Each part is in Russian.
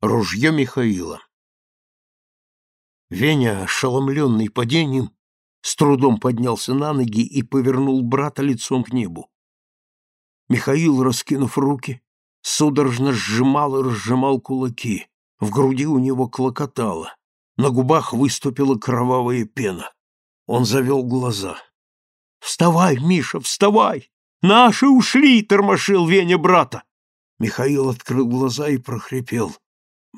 Ружье Михаила. Веня, ошеломленный падением, с трудом поднялся на ноги и повернул брата лицом к небу. Михаил, раскинув руки, судорожно сжимал и разжимал кулаки. В груди у него клокотало. На губах выступила кровавая пена. Он завел глаза. «Вставай, Миша, вставай! Наши ушли!» — тормошил Веня брата. Михаил открыл глаза и прохрипел.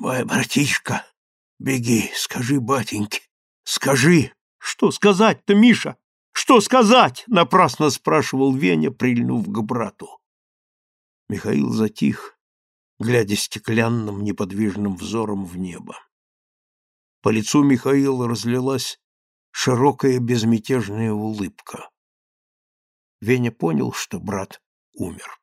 Мой братишка, беги, скажи батеньке, скажи. Что сказать-то, Миша? Что сказать? Напрасно спрашивал Веня, прильнув к брату. Михаил затих, глядя стеклянным неподвижным взором в небо. По лицу Михаила разлилась широкая безмятежная улыбка. Веня понял, что брат умер.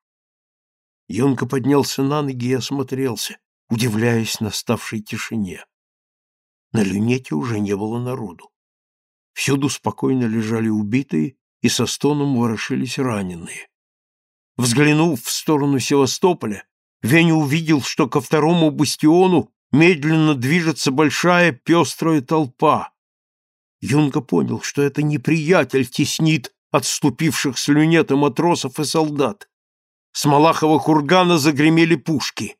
Юнка поднялся на ноги и осмотрелся удивляясь наставшей тишине. На люнете уже не было народу. Всюду спокойно лежали убитые и со стоном ворошились раненые. Взглянув в сторону Севастополя, Веня увидел, что ко второму бастиону медленно движется большая пестрая толпа. Юнга понял, что это неприятель теснит отступивших с люнета матросов и солдат. С Малахова кургана загремели пушки.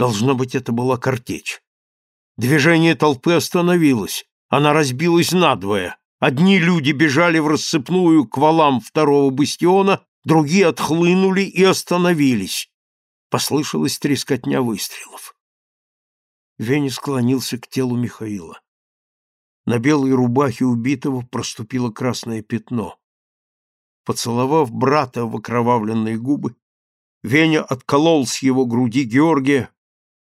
Должно быть, это была картечь. Движение толпы остановилось. Она разбилась надвое. Одни люди бежали в рассыпную к валам второго бастиона, другие отхлынули и остановились. Послышалась трескотня выстрелов. Веня склонился к телу Михаила. На белой рубахе убитого проступило красное пятно. Поцеловав брата в окровавленные губы, Веня отколол с его груди Георгия,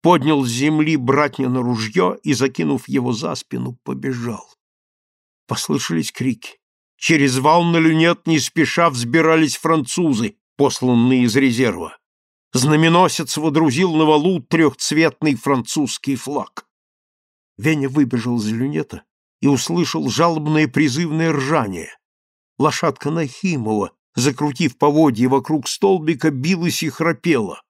поднял с земли братня на ружье и, закинув его за спину, побежал. Послышались крики. Через вал на люнет не спеша взбирались французы, посланные из резерва. Знаменосец водрузил на валу трехцветный французский флаг. Веня выбежал из люнета и услышал жалобное призывное ржание. Лошадка Нахимова, закрутив поводья вокруг столбика, билась и храпела.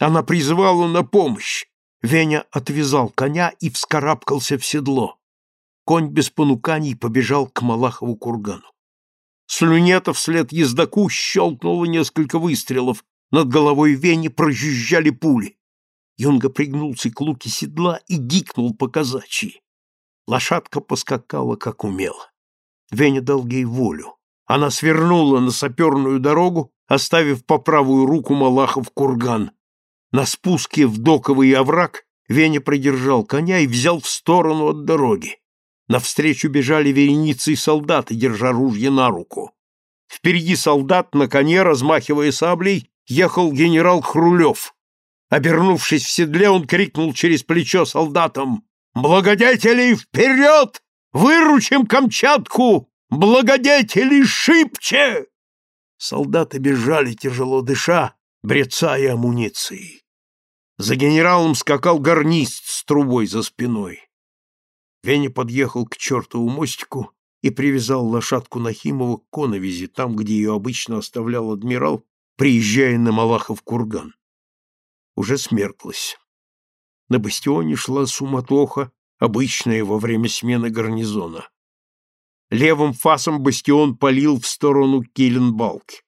Она призывала на помощь. Веня отвязал коня и вскарабкался в седло. Конь без понуканий побежал к Малахову кургану. С люнета вслед ездаку щелкнуло несколько выстрелов, над головой Вени прожужжали пули. Юнга пригнулся к луке седла и гикнул по казачьи. Лошадка поскакала, как умела. Веня дал ей волю. Она свернула на саперную дорогу, оставив по правую руку Малахов курган. На спуске в доковый овраг Веня придержал коня и взял в сторону от дороги. Навстречу бежали вереницы солдаты, держа ружья на руку. Впереди солдат на коне, размахивая саблей, ехал генерал Хрулев. Обернувшись в седле, он крикнул через плечо солдатам «Благодетели, вперед! Выручим Камчатку! Благодетели, шибче!» Солдаты бежали, тяжело дыша, брецая амуницией. За генералом скакал гарнист с трубой за спиной. Веня подъехал к чертову мостику и привязал лошадку Нахимова к коновизе, там, где ее обычно оставлял адмирал, приезжая на Малахов курган. Уже смерклось. На бастионе шла суматоха, обычная во время смены гарнизона. Левым фасом бастион палил в сторону Киленбалки.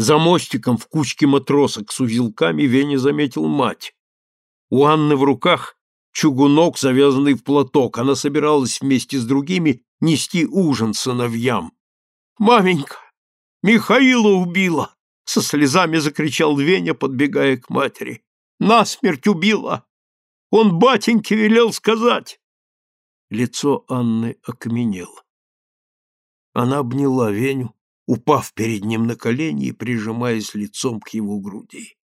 За мостиком в кучке матросок с узелками Веня заметил мать. У Анны в руках чугунок, завязанный в платок. Она собиралась вместе с другими нести ужин сыновьям. «Маменька! Михаила убила!» Со слезами закричал Веня, подбегая к матери. «Насмерть убила! Он батеньке велел сказать!» Лицо Анны окаменело. Она обняла Веню, упав перед ним на колени и прижимаясь лицом к его груди.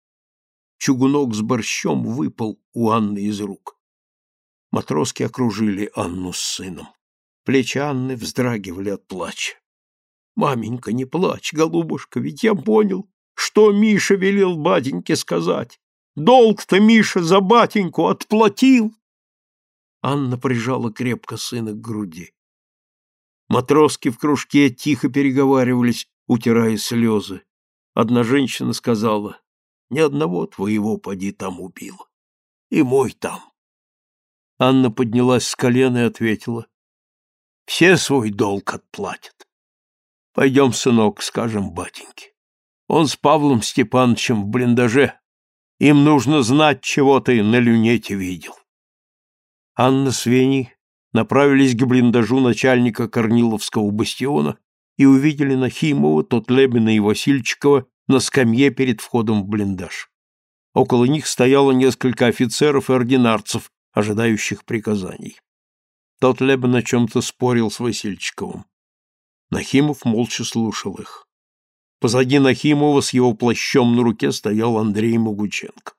Чугунок с борщом выпал у Анны из рук. Матроски окружили Анну с сыном. Плечи Анны вздрагивали от плача. «Маменька, не плачь, голубушка, ведь я понял, что Миша велел батеньке сказать. Долг-то Миша за батеньку отплатил!» Анна прижала крепко сына к груди. Матроски в кружке тихо переговаривались, утирая слезы. Одна женщина сказала, «Ни одного твоего поди там убил. И мой там». Анна поднялась с колена и ответила. Все свой долг отплатят. Пойдем, сынок, скажем батеньке. Он с Павлом Степановичем в блиндаже. Им нужно знать, чего ты на люнете видел. Анна с Веней направились к блиндажу начальника Корниловского бастиона и увидели Нахимова, Тотлебина и Васильчикова на скамье перед входом в блиндаж. Около них стояло несколько офицеров и ординарцев, ожидающих приказаний. Тот Лебен о чем-то спорил с Васильчиковым. Нахимов молча слушал их. Позади Нахимова с его плащом на руке стоял Андрей Могученко.